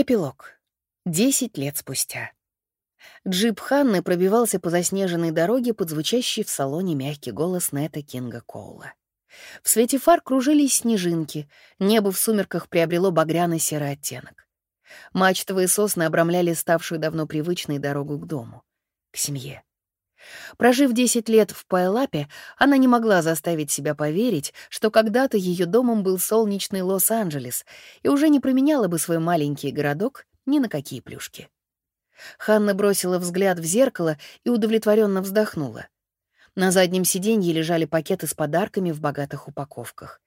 Эпилог. Десять лет спустя. Джип Ханны пробивался по заснеженной дороге под звучащий в салоне мягкий голос Нета Кинга Коула. В свете фар кружились снежинки, небо в сумерках приобрело багряно-серый оттенок. Мачтовые сосны обрамляли ставшую давно привычной дорогу к дому, к семье. Прожив 10 лет в Пайлапе, она не могла заставить себя поверить, что когда-то ее домом был солнечный Лос-Анджелес, и уже не променяла бы свой маленький городок ни на какие плюшки. Ханна бросила взгляд в зеркало и удовлетворенно вздохнула. На заднем сиденье лежали пакеты с подарками в богатых упаковках.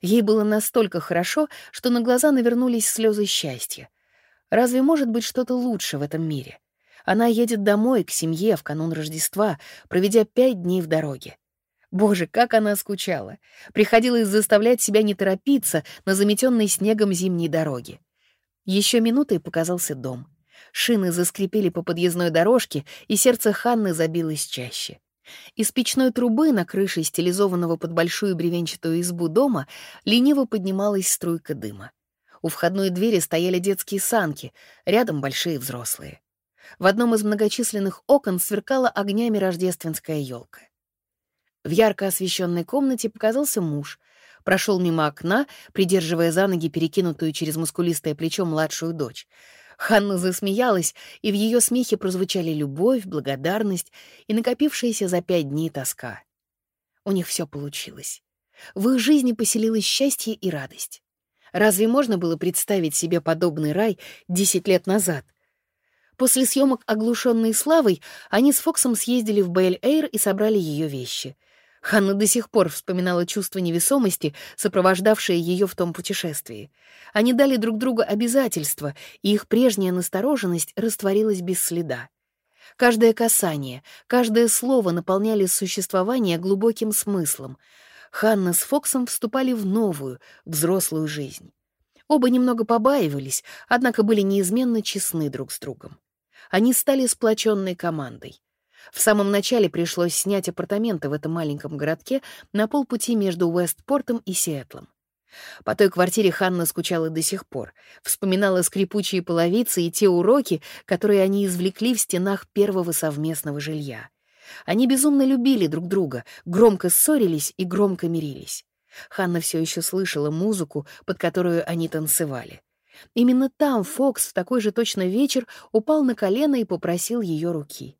Ей было настолько хорошо, что на глаза навернулись слезы счастья. Разве может быть что-то лучше в этом мире? Она едет домой, к семье, в канун Рождества, проведя пять дней в дороге. Боже, как она скучала. Приходилось заставлять себя не торопиться на заметенной снегом зимней дороге. Еще минутой показался дом. Шины заскрипели по подъездной дорожке, и сердце Ханны забилось чаще. Из печной трубы на крыше стилизованного под большую бревенчатую избу дома лениво поднималась струйка дыма. У входной двери стояли детские санки, рядом большие взрослые. В одном из многочисленных окон сверкала огнями рождественская елка. В ярко освещенной комнате показался муж, прошел мимо окна, придерживая за ноги перекинутую через мускулистое плечо младшую дочь. Ханна засмеялась, и в ее смехе прозвучали любовь, благодарность и накопившаяся за пять дней тоска. У них все получилось. В их жизни поселилось счастье и радость. Разве можно было представить себе подобный рай десять лет назад? После съемок «Оглушенной славой» они с Фоксом съездили в Бейль-Эйр и собрали ее вещи. Ханна до сих пор вспоминала чувство невесомости, сопровождавшее ее в том путешествии. Они дали друг другу обязательства, и их прежняя настороженность растворилась без следа. Каждое касание, каждое слово наполняли существование глубоким смыслом. Ханна с Фоксом вступали в новую, взрослую жизнь. Оба немного побаивались, однако были неизменно честны друг с другом. Они стали сплоченной командой. В самом начале пришлось снять апартаменты в этом маленьком городке на полпути между Уэстпортом и Сиэтлом. По той квартире Ханна скучала до сих пор, вспоминала скрипучие половицы и те уроки, которые они извлекли в стенах первого совместного жилья. Они безумно любили друг друга, громко ссорились и громко мирились. Ханна все еще слышала музыку, под которую они танцевали. Именно там Фокс в такой же точно вечер упал на колено и попросил ее руки.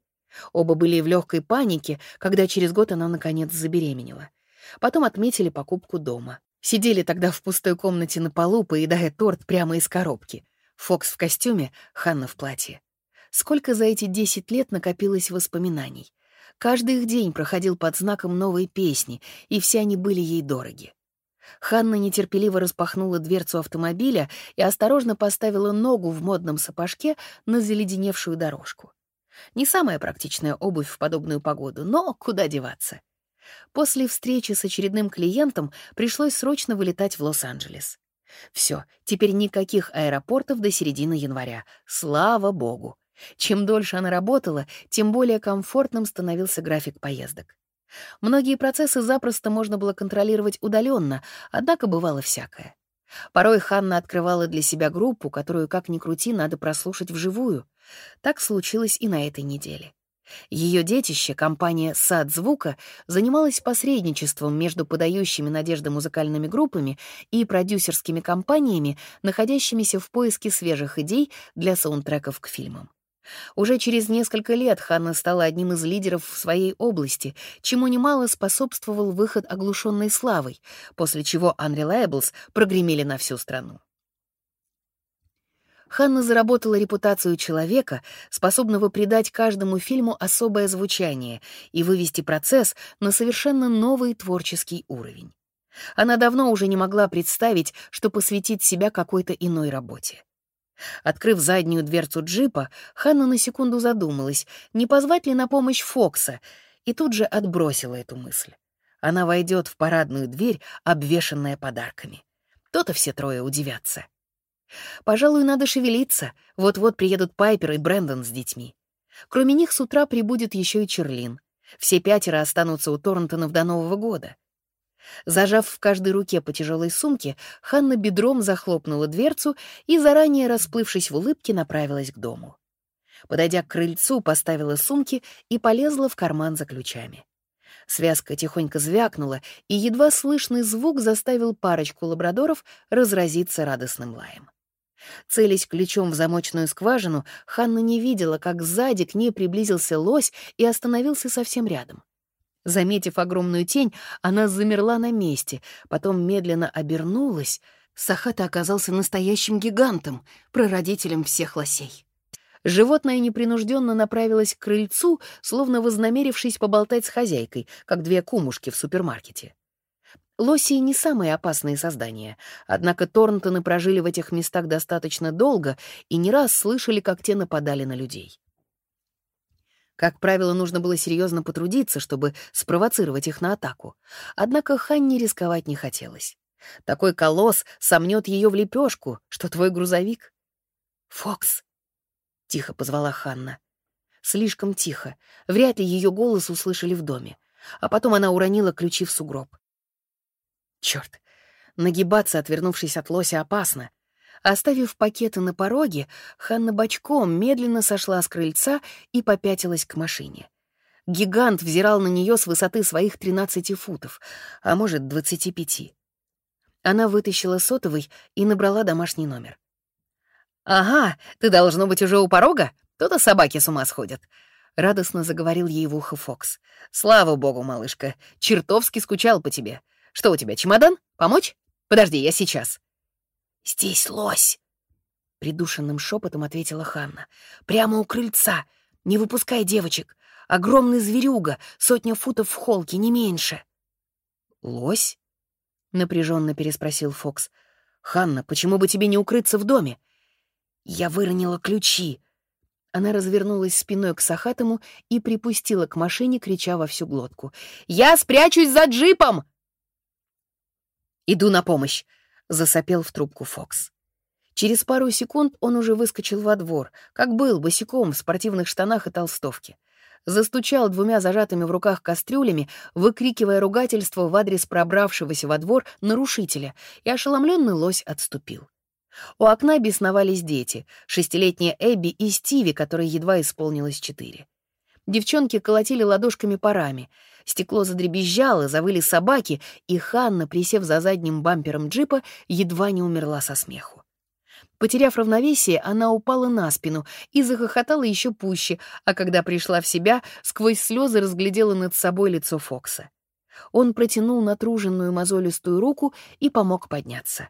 Оба были в легкой панике, когда через год она, наконец, забеременела. Потом отметили покупку дома. Сидели тогда в пустой комнате на полу, поедая торт прямо из коробки. Фокс в костюме, Ханна в платье. Сколько за эти десять лет накопилось воспоминаний. Каждый их день проходил под знаком новой песни, и все они были ей дороги. Ханна нетерпеливо распахнула дверцу автомобиля и осторожно поставила ногу в модном сапожке на заледеневшую дорожку. Не самая практичная обувь в подобную погоду, но куда деваться. После встречи с очередным клиентом пришлось срочно вылетать в Лос-Анджелес. Все, теперь никаких аэропортов до середины января. Слава богу. Чем дольше она работала, тем более комфортным становился график поездок. Многие процессы запросто можно было контролировать удаленно, однако бывало всякое. Порой Ханна открывала для себя группу, которую, как ни крути, надо прослушать вживую. Так случилось и на этой неделе. Ее детище, компания «Сад звука», занималась посредничеством между подающими надежды музыкальными группами и продюсерскими компаниями, находящимися в поиске свежих идей для саундтреков к фильмам. Уже через несколько лет Ханна стала одним из лидеров в своей области, чему немало способствовал выход оглушенной славой, после чего Unreliables прогремели на всю страну. Ханна заработала репутацию человека, способного придать каждому фильму особое звучание и вывести процесс на совершенно новый творческий уровень. Она давно уже не могла представить, что посвятит себя какой-то иной работе. Открыв заднюю дверцу джипа, Ханна на секунду задумалась, не позвать ли на помощь Фокса, и тут же отбросила эту мысль. Она войдет в парадную дверь, обвешанная подарками. То-то все трое удивятся. Пожалуй, надо шевелиться. Вот-вот приедут Пайпер и Брэндон с детьми. Кроме них с утра прибудет еще и Черлин. Все пятеро останутся у Торнтонов до Нового года. Зажав в каждой руке по тяжелой сумке, Ханна бедром захлопнула дверцу и, заранее расплывшись в улыбке, направилась к дому. Подойдя к крыльцу, поставила сумки и полезла в карман за ключами. Связка тихонько звякнула, и едва слышный звук заставил парочку лабрадоров разразиться радостным лаем. Целясь ключом в замочную скважину, Ханна не видела, как сзади к ней приблизился лось и остановился совсем рядом. Заметив огромную тень, она замерла на месте, потом медленно обернулась. Сахата оказался настоящим гигантом, прародителем всех лосей. Животное непринужденно направилось к крыльцу, словно вознамерившись поболтать с хозяйкой, как две кумушки в супермаркете. Лоси не самые опасные создания, однако Торнтоны прожили в этих местах достаточно долго и не раз слышали, как те нападали на людей. Как правило, нужно было серьезно потрудиться, чтобы спровоцировать их на атаку. Однако Ханне рисковать не хотелось. Такой колосс сомнет ее в лепешку, что твой грузовик. «Фокс!» — тихо позвала Ханна. Слишком тихо. Вряд ли ее голос услышали в доме. А потом она уронила ключи в сугроб. Черт! Нагибаться, отвернувшись от лося, опасно. Оставив пакеты на пороге, Ханна бочком медленно сошла с крыльца и попятилась к машине. Гигант взирал на нее с высоты своих 13 футов, а может, 25. Она вытащила сотовый и набрала домашний номер. «Ага, ты, должно быть, уже у порога? То-то собаки с ума сходят», — радостно заговорил ей в ухо Фокс. «Слава богу, малышка, чертовски скучал по тебе. Что у тебя, чемодан? Помочь? Подожди, я сейчас». «Здесь лось!» — придушенным шепотом ответила Ханна. «Прямо у крыльца! Не выпускай девочек! Огромный зверюга, сотня футов в холке, не меньше!» «Лось?» — напряженно переспросил Фокс. «Ханна, почему бы тебе не укрыться в доме?» «Я выронила ключи!» Она развернулась спиной к Сахатому и припустила к машине, крича во всю глотку. «Я спрячусь за джипом!» «Иду на помощь!» — засопел в трубку Фокс. Через пару секунд он уже выскочил во двор, как был, босиком, в спортивных штанах и толстовке. Застучал двумя зажатыми в руках кастрюлями, выкрикивая ругательство в адрес пробравшегося во двор нарушителя, и ошеломленный лось отступил. У окна бесновались дети, шестилетняя Эбби и Стиви, которой едва исполнилось четыре. Девчонки колотили ладошками парами — Стекло задребезжало, завыли собаки, и Ханна, присев за задним бампером джипа, едва не умерла со смеху. Потеряв равновесие, она упала на спину и захохотала еще пуще, а когда пришла в себя, сквозь слезы разглядела над собой лицо Фокса. Он протянул натруженную мозолистую руку и помог подняться.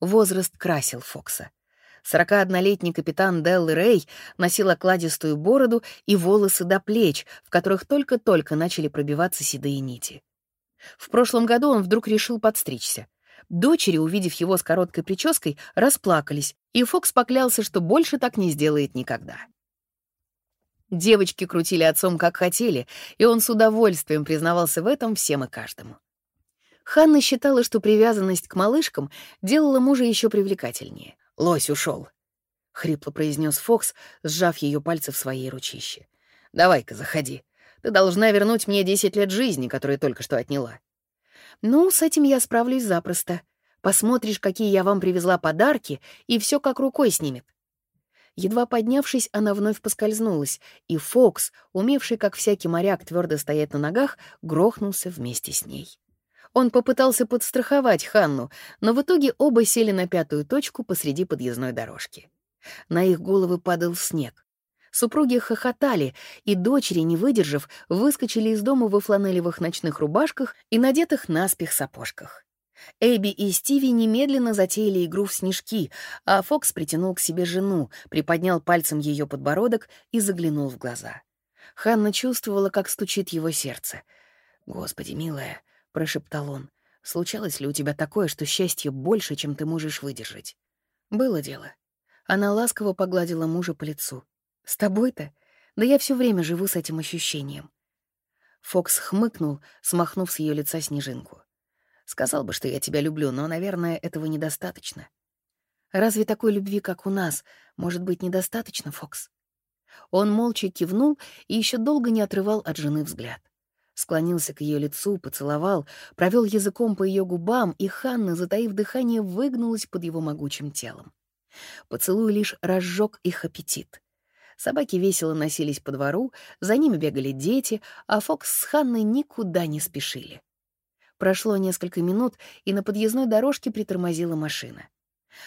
Возраст красил Фокса. 41-летний капитан Деллы Рэй носил окладистую бороду и волосы до плеч, в которых только-только начали пробиваться седые нити. В прошлом году он вдруг решил подстричься. Дочери, увидев его с короткой прической, расплакались, и Фокс поклялся, что больше так не сделает никогда. Девочки крутили отцом как хотели, и он с удовольствием признавался в этом всем и каждому. Ханна считала, что привязанность к малышкам делала мужа еще привлекательнее. Лось ушел, хрипло произнес Фокс, сжав ее пальцы в своей ручище. Давай-ка, заходи. Ты должна вернуть мне десять лет жизни, которые только что отняла. Ну, с этим я справлюсь запросто. Посмотришь, какие я вам привезла подарки, и все как рукой снимет. Едва поднявшись, она вновь поскользнулась, и Фокс, умевший, как всякий моряк, твердо стоять на ногах, грохнулся вместе с ней. Он попытался подстраховать Ханну, но в итоге оба сели на пятую точку посреди подъездной дорожки. На их головы падал снег. Супруги хохотали, и дочери, не выдержав, выскочили из дома во фланелевых ночных рубашках и надетых наспех сапожках. Эбби и Стиви немедленно затеяли игру в снежки, а Фокс притянул к себе жену, приподнял пальцем ее подбородок и заглянул в глаза. Ханна чувствовала, как стучит его сердце. «Господи, милая, прошептал он. «Случалось ли у тебя такое, что счастье больше, чем ты можешь выдержать?» «Было дело». Она ласково погладила мужа по лицу. «С тобой-то? Да я все время живу с этим ощущением». Фокс хмыкнул, смахнув с ее лица снежинку. «Сказал бы, что я тебя люблю, но, наверное, этого недостаточно». «Разве такой любви, как у нас, может быть недостаточно, Фокс?» Он молча кивнул и еще долго не отрывал от жены взгляд. Склонился к ее лицу, поцеловал, провел языком по ее губам, и Ханна, затаив дыхание, выгнулась под его могучим телом. Поцелуй лишь разжег их аппетит. Собаки весело носились по двору, за ними бегали дети, а Фокс с Ханной никуда не спешили. Прошло несколько минут, и на подъездной дорожке притормозила машина.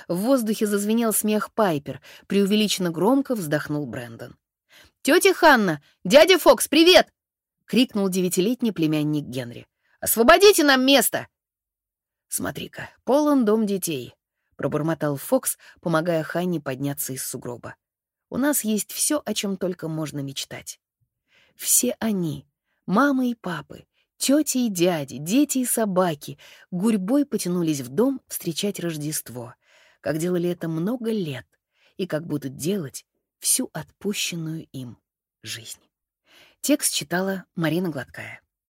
В воздухе зазвенел смех Пайпер, преувеличенно громко вздохнул Брэндон. «Тетя Ханна! Дядя Фокс, привет!» — крикнул девятилетний племянник Генри. «Освободите нам место!» «Смотри-ка, полон дом детей», — пробормотал Фокс, помогая Ханне подняться из сугроба. «У нас есть все, о чем только можно мечтать. Все они, мамы и папы, тети и дяди, дети и собаки, гурьбой потянулись в дом встречать Рождество, как делали это много лет и как будут делать всю отпущенную им жизнь. Текст читала Марина Гладкая.